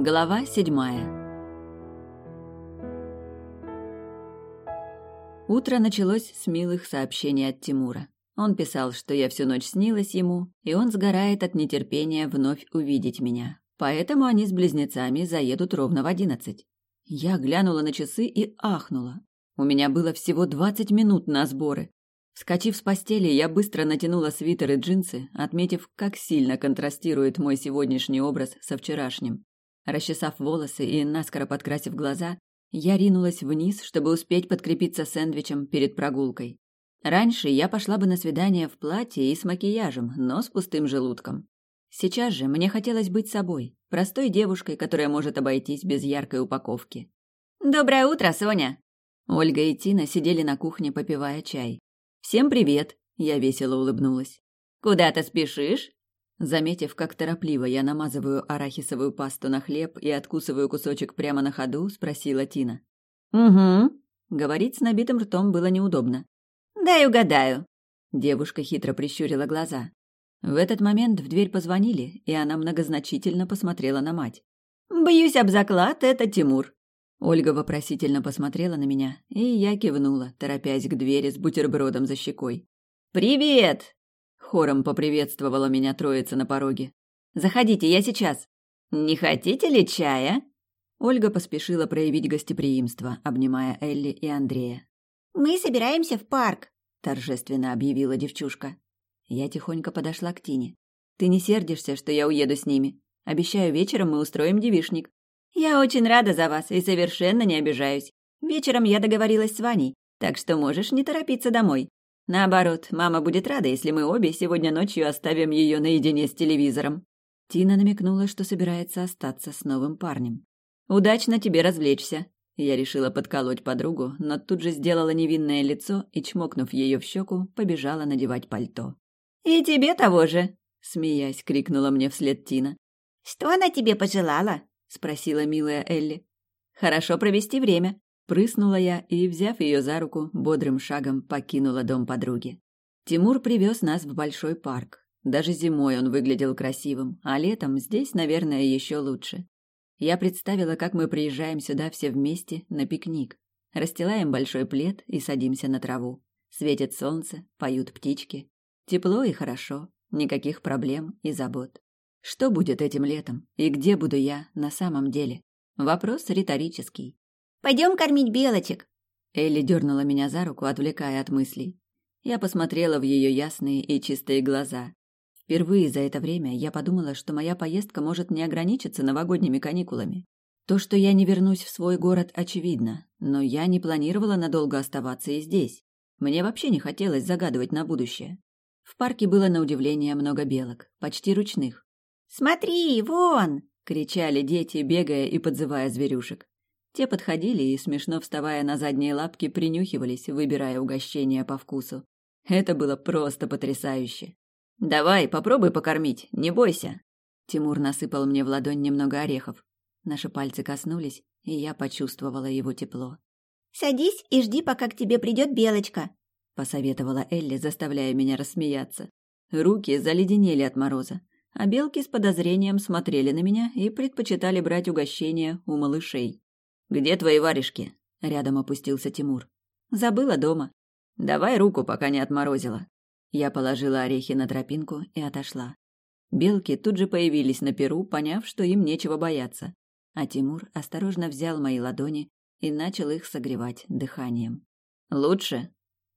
Глава седьмая Утро началось с милых сообщений от Тимура. Он писал, что я всю ночь снилась ему, и он сгорает от нетерпения вновь увидеть меня. Поэтому они с близнецами заедут ровно в одиннадцать. Я глянула на часы и ахнула. У меня было всего двадцать минут на сборы. Вскочив с постели, я быстро натянула свитер и джинсы, отметив, как сильно контрастирует мой сегодняшний образ со вчерашним. Расчесав волосы и наскоро подкрасив глаза, я ринулась вниз, чтобы успеть подкрепиться сэндвичем перед прогулкой. Раньше я пошла бы на свидание в платье и с макияжем, но с пустым желудком. Сейчас же мне хотелось быть собой, простой девушкой, которая может обойтись без яркой упаковки. «Доброе утро, Соня!» Ольга и Тина сидели на кухне, попивая чай. «Всем привет!» – я весело улыбнулась. «Куда ты спешишь?» Заметив, как торопливо я намазываю арахисовую пасту на хлеб и откусываю кусочек прямо на ходу, спросила Тина. «Угу». Говорить с набитым ртом было неудобно. «Дай угадаю». Девушка хитро прищурила глаза. В этот момент в дверь позвонили, и она многозначительно посмотрела на мать. «Боюсь об заклад, это Тимур». Ольга вопросительно посмотрела на меня, и я кивнула, торопясь к двери с бутербродом за щекой. «Привет!» — хором поприветствовала меня троица на пороге. «Заходите, я сейчас». «Не хотите ли чая?» Ольга поспешила проявить гостеприимство, обнимая Элли и Андрея. «Мы собираемся в парк», — торжественно объявила девчушка. Я тихонько подошла к Тине. «Ты не сердишься, что я уеду с ними? Обещаю, вечером мы устроим девишник. «Я очень рада за вас и совершенно не обижаюсь. Вечером я договорилась с Ваней, так что можешь не торопиться домой. Наоборот, мама будет рада, если мы обе сегодня ночью оставим ее наедине с телевизором». Тина намекнула, что собирается остаться с новым парнем. «Удачно тебе развлечься». Я решила подколоть подругу, но тут же сделала невинное лицо и, чмокнув ее в щеку, побежала надевать пальто. «И тебе того же!» — смеясь, крикнула мне вслед Тина. «Что она тебе пожелала?» — спросила милая Элли. «Хорошо провести время», — прыснула я и, взяв ее за руку, бодрым шагом покинула дом подруги. Тимур привез нас в большой парк. Даже зимой он выглядел красивым, а летом здесь, наверное, еще лучше. Я представила, как мы приезжаем сюда все вместе на пикник. Расстилаем большой плед и садимся на траву. Светит солнце, поют птички. Тепло и хорошо, никаких проблем и забот. Что будет этим летом? И где буду я на самом деле? Вопрос риторический. Пойдем кормить белочек. Элли дернула меня за руку, отвлекая от мыслей. Я посмотрела в ее ясные и чистые глаза. Впервые за это время я подумала, что моя поездка может не ограничиться новогодними каникулами. То, что я не вернусь в свой город, очевидно, но я не планировала надолго оставаться и здесь. Мне вообще не хотелось загадывать на будущее. В парке было на удивление много белок, почти ручных. «Смотри, вон!» — кричали дети, бегая и подзывая зверюшек. Те подходили и, смешно вставая на задние лапки, принюхивались, выбирая угощения по вкусу. Это было просто потрясающе. «Давай, попробуй покормить, не бойся!» Тимур насыпал мне в ладонь немного орехов. Наши пальцы коснулись, и я почувствовала его тепло. «Садись и жди, пока к тебе придет Белочка», — посоветовала Элли, заставляя меня рассмеяться. Руки заледенели от мороза а белки с подозрением смотрели на меня и предпочитали брать угощения у малышей. «Где твои варежки?» — рядом опустился Тимур. «Забыла дома. Давай руку, пока не отморозила». Я положила орехи на тропинку и отошла. Белки тут же появились на перу, поняв, что им нечего бояться. А Тимур осторожно взял мои ладони и начал их согревать дыханием. «Лучше?»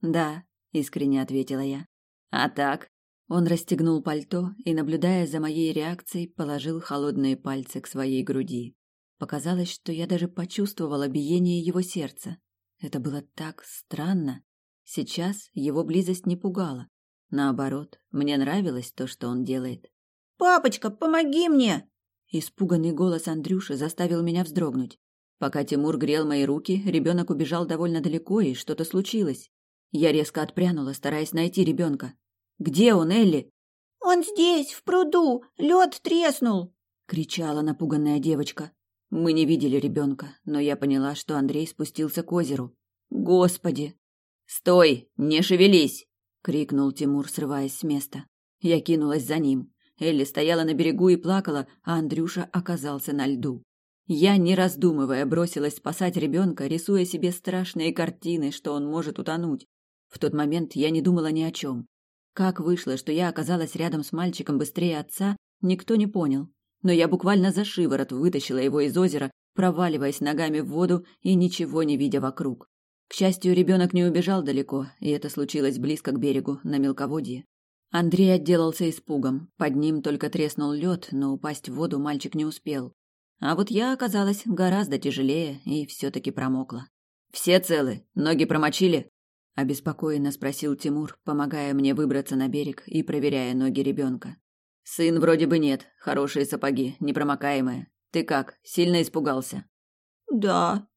«Да», — искренне ответила я. «А так?» Он расстегнул пальто и, наблюдая за моей реакцией, положил холодные пальцы к своей груди. Показалось, что я даже почувствовала биение его сердца. Это было так странно. Сейчас его близость не пугала. Наоборот, мне нравилось то, что он делает. «Папочка, помоги мне!» Испуганный голос Андрюши заставил меня вздрогнуть. Пока Тимур грел мои руки, ребенок убежал довольно далеко, и что-то случилось. Я резко отпрянула, стараясь найти ребенка. Где он, Элли? Он здесь, в пруду. Лед треснул, кричала напуганная девочка. Мы не видели ребенка, но я поняла, что Андрей спустился к озеру. Господи! Стой, не шевелись! крикнул Тимур, срываясь с места. Я кинулась за ним. Элли стояла на берегу и плакала, а Андрюша оказался на льду. Я, не раздумывая, бросилась спасать ребенка, рисуя себе страшные картины, что он может утонуть. В тот момент я не думала ни о чем. Как вышло, что я оказалась рядом с мальчиком быстрее отца, никто не понял. Но я буквально за шиворот вытащила его из озера, проваливаясь ногами в воду и ничего не видя вокруг. К счастью, ребенок не убежал далеко, и это случилось близко к берегу, на мелководье. Андрей отделался испугом. Под ним только треснул лед, но упасть в воду мальчик не успел. А вот я оказалась гораздо тяжелее и все-таки промокла. «Все целы? Ноги промочили?» – обеспокоенно спросил Тимур, помогая мне выбраться на берег и проверяя ноги ребенка. «Сын вроде бы нет. Хорошие сапоги, непромокаемые. Ты как, сильно испугался?» «Да»,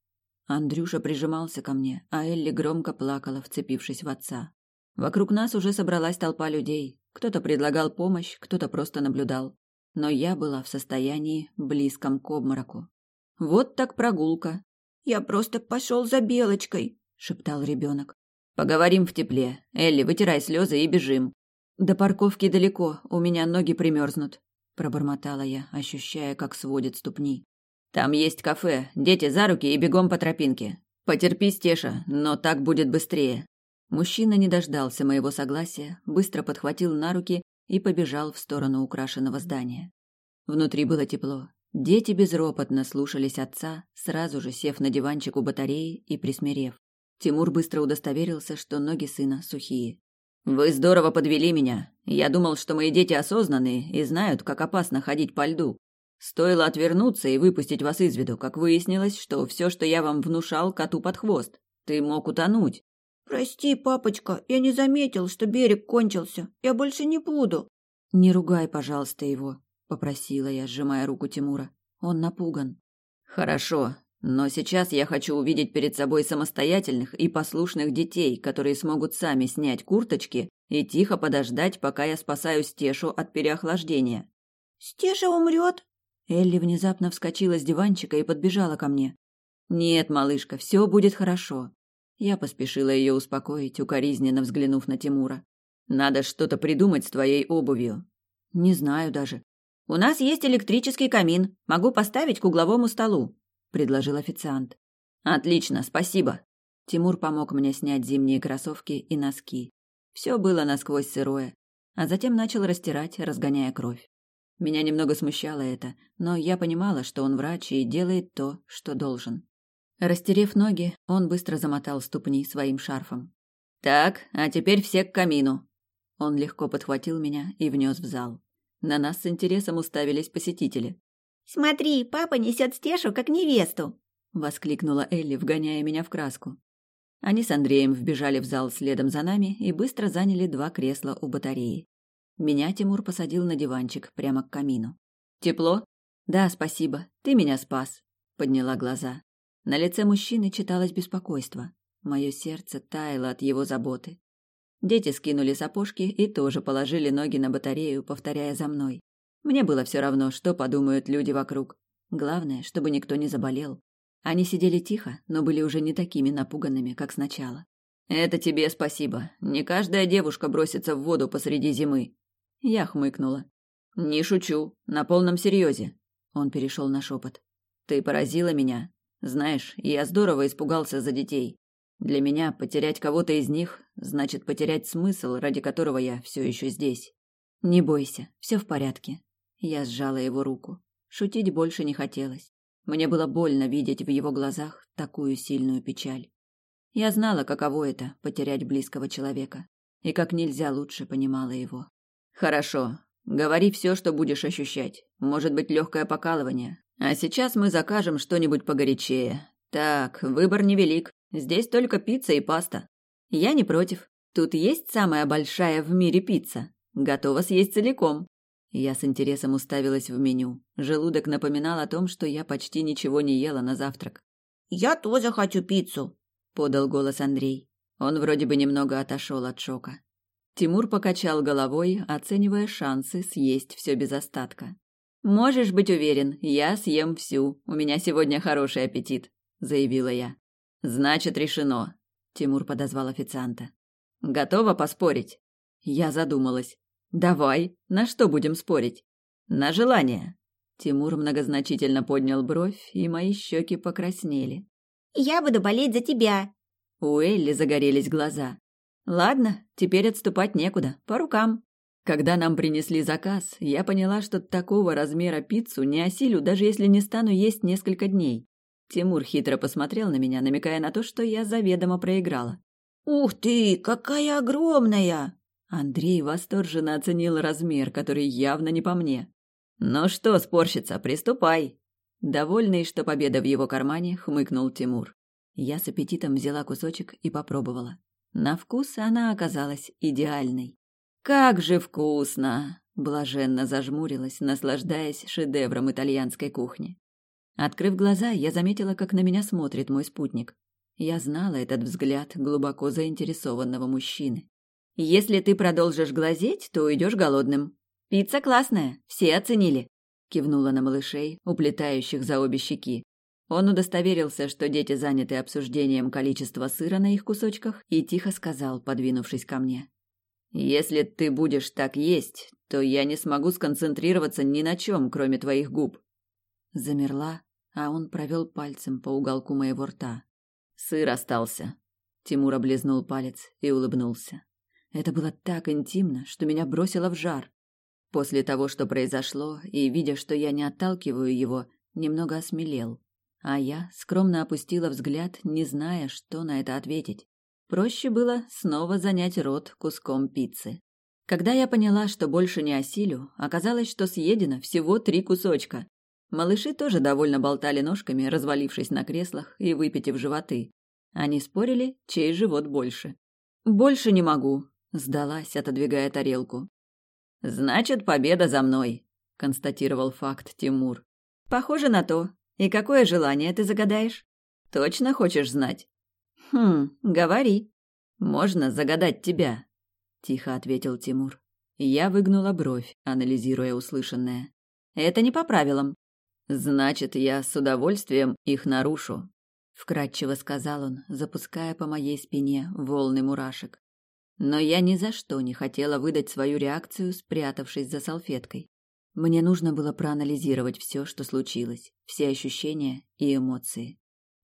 Андрюша прижимался ко мне, а Элли громко плакала, вцепившись в отца. Вокруг нас уже собралась толпа людей. Кто-то предлагал помощь, кто-то просто наблюдал. Но я была в состоянии близком к обмороку. Вот так прогулка. «Я просто пошел за Белочкой», — шептал ребенок. «Поговорим в тепле. Элли, вытирай слезы и бежим». «До парковки далеко, у меня ноги примерзнут», — пробормотала я, ощущая, как сводит ступни. Там есть кафе, дети за руки и бегом по тропинке. Потерпи, Стеша, но так будет быстрее. Мужчина не дождался моего согласия, быстро подхватил на руки и побежал в сторону украшенного здания. Внутри было тепло. Дети безропотно слушались отца, сразу же сев на диванчик у батареи и присмирев. Тимур быстро удостоверился, что ноги сына сухие. «Вы здорово подвели меня. Я думал, что мои дети осознанные и знают, как опасно ходить по льду. Стоило отвернуться и выпустить вас из виду, как выяснилось, что все, что я вам внушал, коту под хвост. Ты мог утонуть. Прости, папочка, я не заметил, что берег кончился. Я больше не буду. Не ругай, пожалуйста, его, попросила я, сжимая руку Тимура. Он напуган. Хорошо, но сейчас я хочу увидеть перед собой самостоятельных и послушных детей, которые смогут сами снять курточки и тихо подождать, пока я спасаю Стешу от переохлаждения. Стеша умрет? Элли внезапно вскочила с диванчика и подбежала ко мне. «Нет, малышка, все будет хорошо». Я поспешила ее успокоить, укоризненно взглянув на Тимура. «Надо что-то придумать с твоей обувью». «Не знаю даже». «У нас есть электрический камин. Могу поставить к угловому столу», — предложил официант. «Отлично, спасибо». Тимур помог мне снять зимние кроссовки и носки. Все было насквозь сырое, а затем начал растирать, разгоняя кровь. Меня немного смущало это, но я понимала, что он врач и делает то, что должен. Растерев ноги, он быстро замотал ступни своим шарфом. «Так, а теперь все к камину». Он легко подхватил меня и внес в зал. На нас с интересом уставились посетители. «Смотри, папа несет Стешу как невесту!» — воскликнула Элли, вгоняя меня в краску. Они с Андреем вбежали в зал следом за нами и быстро заняли два кресла у батареи. Меня Тимур посадил на диванчик прямо к камину. «Тепло?» «Да, спасибо. Ты меня спас», — подняла глаза. На лице мужчины читалось беспокойство. Мое сердце таяло от его заботы. Дети скинули сапожки и тоже положили ноги на батарею, повторяя за мной. Мне было все равно, что подумают люди вокруг. Главное, чтобы никто не заболел. Они сидели тихо, но были уже не такими напуганными, как сначала. «Это тебе спасибо. Не каждая девушка бросится в воду посреди зимы», я хмыкнула. «Не шучу, на полном серьезе». Он перешел на шепот. «Ты поразила меня. Знаешь, я здорово испугался за детей. Для меня потерять кого-то из них значит потерять смысл, ради которого я все еще здесь. Не бойся, все в порядке». Я сжала его руку. Шутить больше не хотелось. Мне было больно видеть в его глазах такую сильную печаль. Я знала, каково это — потерять близкого человека, и как нельзя лучше понимала его. Хорошо. Говори все, что будешь ощущать. Может быть, легкое покалывание. А сейчас мы закажем что-нибудь погорячее. Так, выбор невелик. Здесь только пицца и паста. Я не против. Тут есть самая большая в мире пицца. Готова съесть целиком. Я с интересом уставилась в меню. Желудок напоминал о том, что я почти ничего не ела на завтрак. «Я тоже хочу пиццу», — подал голос Андрей. Он вроде бы немного отошел от шока. Тимур покачал головой, оценивая шансы съесть все без остатка. «Можешь быть уверен, я съем всю. У меня сегодня хороший аппетит», — заявила я. «Значит, решено», — Тимур подозвал официанта. «Готова поспорить?» Я задумалась. «Давай, на что будем спорить?» «На желание». Тимур многозначительно поднял бровь, и мои щеки покраснели. «Я буду болеть за тебя!» У Элли загорелись глаза. «Ладно, теперь отступать некуда, по рукам». Когда нам принесли заказ, я поняла, что такого размера пиццу не осилю, даже если не стану есть несколько дней. Тимур хитро посмотрел на меня, намекая на то, что я заведомо проиграла. «Ух ты, какая огромная!» Андрей восторженно оценил размер, который явно не по мне. «Ну что, спорщица, приступай!» Довольный, что победа в его кармане, хмыкнул Тимур. Я с аппетитом взяла кусочек и попробовала. На вкус она оказалась идеальной. «Как же вкусно!» – блаженно зажмурилась, наслаждаясь шедевром итальянской кухни. Открыв глаза, я заметила, как на меня смотрит мой спутник. Я знала этот взгляд глубоко заинтересованного мужчины. «Если ты продолжишь глазеть, то уйдешь голодным. Пицца классная, все оценили», – кивнула на малышей, уплетающих за обе щеки. Он удостоверился, что дети заняты обсуждением количества сыра на их кусочках, и тихо сказал, подвинувшись ко мне. Если ты будешь так есть, то я не смогу сконцентрироваться ни на чем, кроме твоих губ. Замерла, а он провел пальцем по уголку моего рта. Сыр остался. Тимур облизнул палец и улыбнулся. Это было так интимно, что меня бросило в жар. После того, что произошло, и видя, что я не отталкиваю его, немного осмелел. А я скромно опустила взгляд, не зная, что на это ответить. Проще было снова занять рот куском пиццы. Когда я поняла, что больше не осилю, оказалось, что съедено всего три кусочка. Малыши тоже довольно болтали ножками, развалившись на креслах и выпитив животы. Они спорили, чей живот больше. «Больше не могу», — сдалась, отодвигая тарелку. «Значит, победа за мной», — констатировал факт Тимур. «Похоже на то. И какое желание ты загадаешь? Точно хочешь знать?» «Хм, говори. Можно загадать тебя?» — тихо ответил Тимур. Я выгнула бровь, анализируя услышанное. «Это не по правилам». «Значит, я с удовольствием их нарушу», — вкратчиво сказал он, запуская по моей спине волны мурашек. Но я ни за что не хотела выдать свою реакцию, спрятавшись за салфеткой. Мне нужно было проанализировать все, что случилось, все ощущения и эмоции.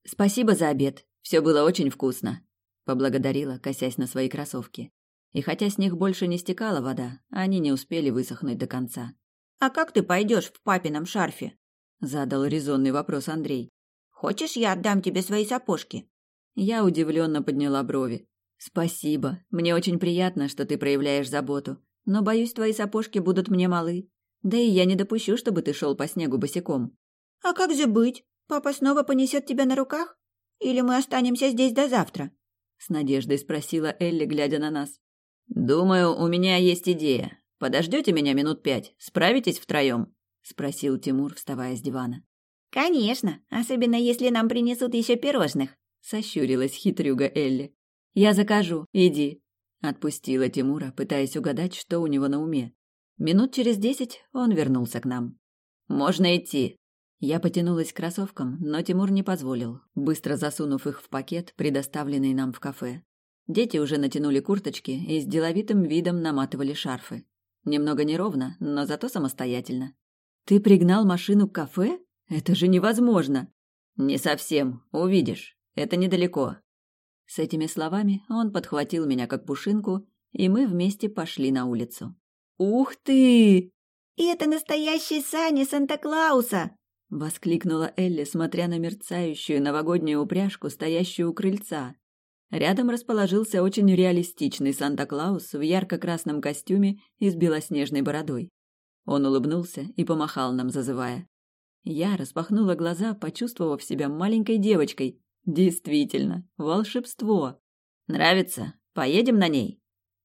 «Спасибо за обед. Все было очень вкусно, поблагодарила, косясь на свои кроссовки. И хотя с них больше не стекала вода, они не успели высохнуть до конца. А как ты пойдешь в папином шарфе? задал резонный вопрос Андрей. Хочешь, я отдам тебе свои сапожки? Я удивленно подняла брови. Спасибо. Мне очень приятно, что ты проявляешь заботу, но боюсь, твои сапожки будут мне малы. Да и я не допущу, чтобы ты шел по снегу босиком. А как же быть? Папа снова понесет тебя на руках? Или мы останемся здесь до завтра?» С надеждой спросила Элли, глядя на нас. «Думаю, у меня есть идея. Подождете меня минут пять? Справитесь втроем?» Спросил Тимур, вставая с дивана. «Конечно, особенно если нам принесут еще пирожных», Сощурилась хитрюга Элли. «Я закажу, иди», Отпустила Тимура, пытаясь угадать, что у него на уме. Минут через десять он вернулся к нам. «Можно идти», я потянулась к кроссовкам, но Тимур не позволил, быстро засунув их в пакет, предоставленный нам в кафе. Дети уже натянули курточки и с деловитым видом наматывали шарфы. Немного неровно, но зато самостоятельно. «Ты пригнал машину к кафе? Это же невозможно!» «Не совсем, увидишь. Это недалеко». С этими словами он подхватил меня как пушинку, и мы вместе пошли на улицу. «Ух ты!» «И это настоящий сани Санта-Клауса!» — воскликнула Элли, смотря на мерцающую новогоднюю упряжку, стоящую у крыльца. Рядом расположился очень реалистичный Санта-Клаус в ярко-красном костюме и с белоснежной бородой. Он улыбнулся и помахал нам, зазывая. Я распахнула глаза, почувствовав себя маленькой девочкой. Действительно, волшебство. Нравится? Поедем на ней?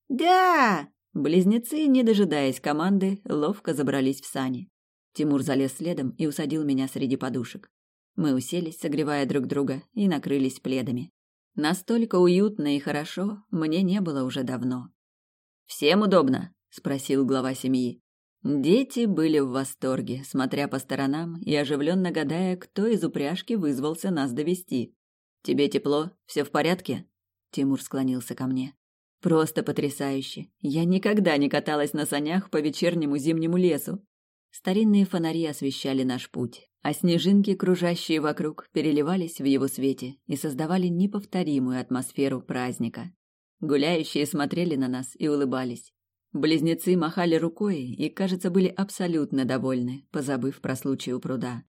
Да! Близнецы, не дожидаясь команды, ловко забрались в сани. Тимур залез следом и усадил меня среди подушек. Мы уселись, согревая друг друга, и накрылись пледами. Настолько уютно и хорошо мне не было уже давно. «Всем удобно?» – спросил глава семьи. Дети были в восторге, смотря по сторонам и оживленно гадая, кто из упряжки вызвался нас довести. «Тебе тепло? Все в порядке?» Тимур склонился ко мне. «Просто потрясающе! Я никогда не каталась на санях по вечернему зимнему лесу. Старинные фонари освещали наш путь, а снежинки, кружащие вокруг, переливались в его свете и создавали неповторимую атмосферу праздника. Гуляющие смотрели на нас и улыбались. Близнецы махали рукой и, кажется, были абсолютно довольны, позабыв про случай у пруда.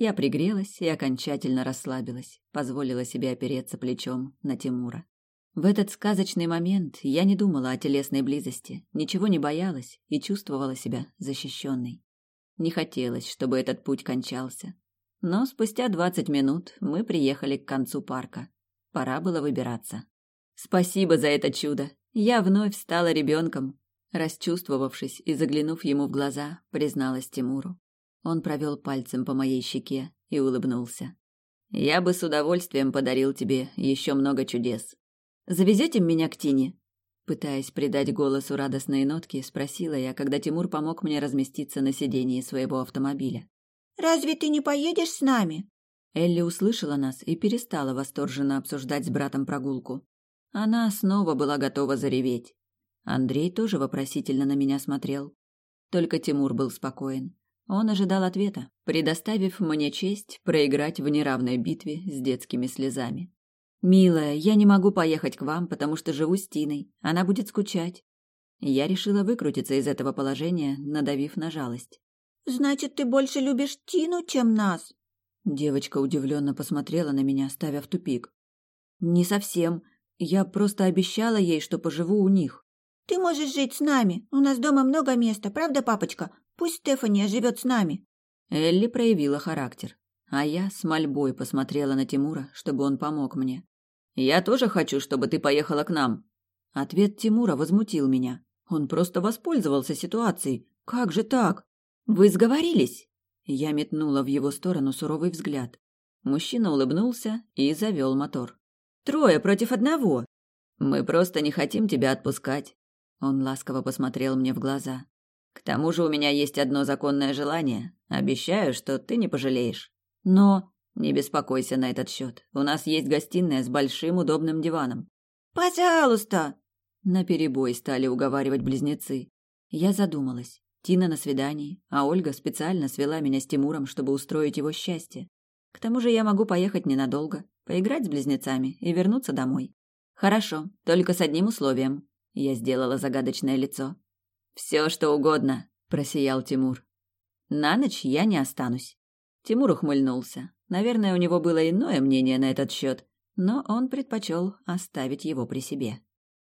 Я пригрелась и окончательно расслабилась, позволила себе опереться плечом на Тимура. В этот сказочный момент я не думала о телесной близости, ничего не боялась и чувствовала себя защищенной. Не хотелось, чтобы этот путь кончался. Но спустя двадцать минут мы приехали к концу парка. Пора было выбираться. Спасибо за это чудо. Я вновь стала ребенком. Расчувствовавшись и заглянув ему в глаза, призналась Тимуру. Он провел пальцем по моей щеке и улыбнулся. Я бы с удовольствием подарил тебе еще много чудес. Завезете меня к Тине? Пытаясь придать голосу радостные нотки, спросила я, когда Тимур помог мне разместиться на сидении своего автомобиля. «Разве ты не поедешь с нами?» Элли услышала нас и перестала восторженно обсуждать с братом прогулку. Она снова была готова зареветь. Андрей тоже вопросительно на меня смотрел. Только Тимур был спокоен. Он ожидал ответа, предоставив мне честь проиграть в неравной битве с детскими слезами. «Милая, я не могу поехать к вам, потому что живу с Тиной. Она будет скучать». Я решила выкрутиться из этого положения, надавив на жалость. «Значит, ты больше любишь Тину, чем нас?» Девочка удивленно посмотрела на меня, ставя в тупик. «Не совсем. Я просто обещала ей, что поживу у них». «Ты можешь жить с нами. У нас дома много места, правда, папочка? Пусть Стефания живет с нами». Элли проявила характер, а я с мольбой посмотрела на Тимура, чтобы он помог мне. Я тоже хочу, чтобы ты поехала к нам. Ответ Тимура возмутил меня. Он просто воспользовался ситуацией. Как же так? Вы сговорились? Я метнула в его сторону суровый взгляд. Мужчина улыбнулся и завел мотор. Трое против одного. Мы просто не хотим тебя отпускать. Он ласково посмотрел мне в глаза. К тому же у меня есть одно законное желание. Обещаю, что ты не пожалеешь. Но не беспокойся на этот счет. У нас есть гостиная с большим удобным диваном. Пожалуйста. На перебой стали уговаривать близнецы. Я задумалась. Тина на свидании, а Ольга специально свела меня с Тимуром, чтобы устроить его счастье. К тому же я могу поехать ненадолго, поиграть с близнецами и вернуться домой. Хорошо, только с одним условием. Я сделала загадочное лицо. Все, что угодно, просиял Тимур. На ночь я не останусь. Тимур ухмыльнулся. Наверное, у него было иное мнение на этот счет, но он предпочел оставить его при себе.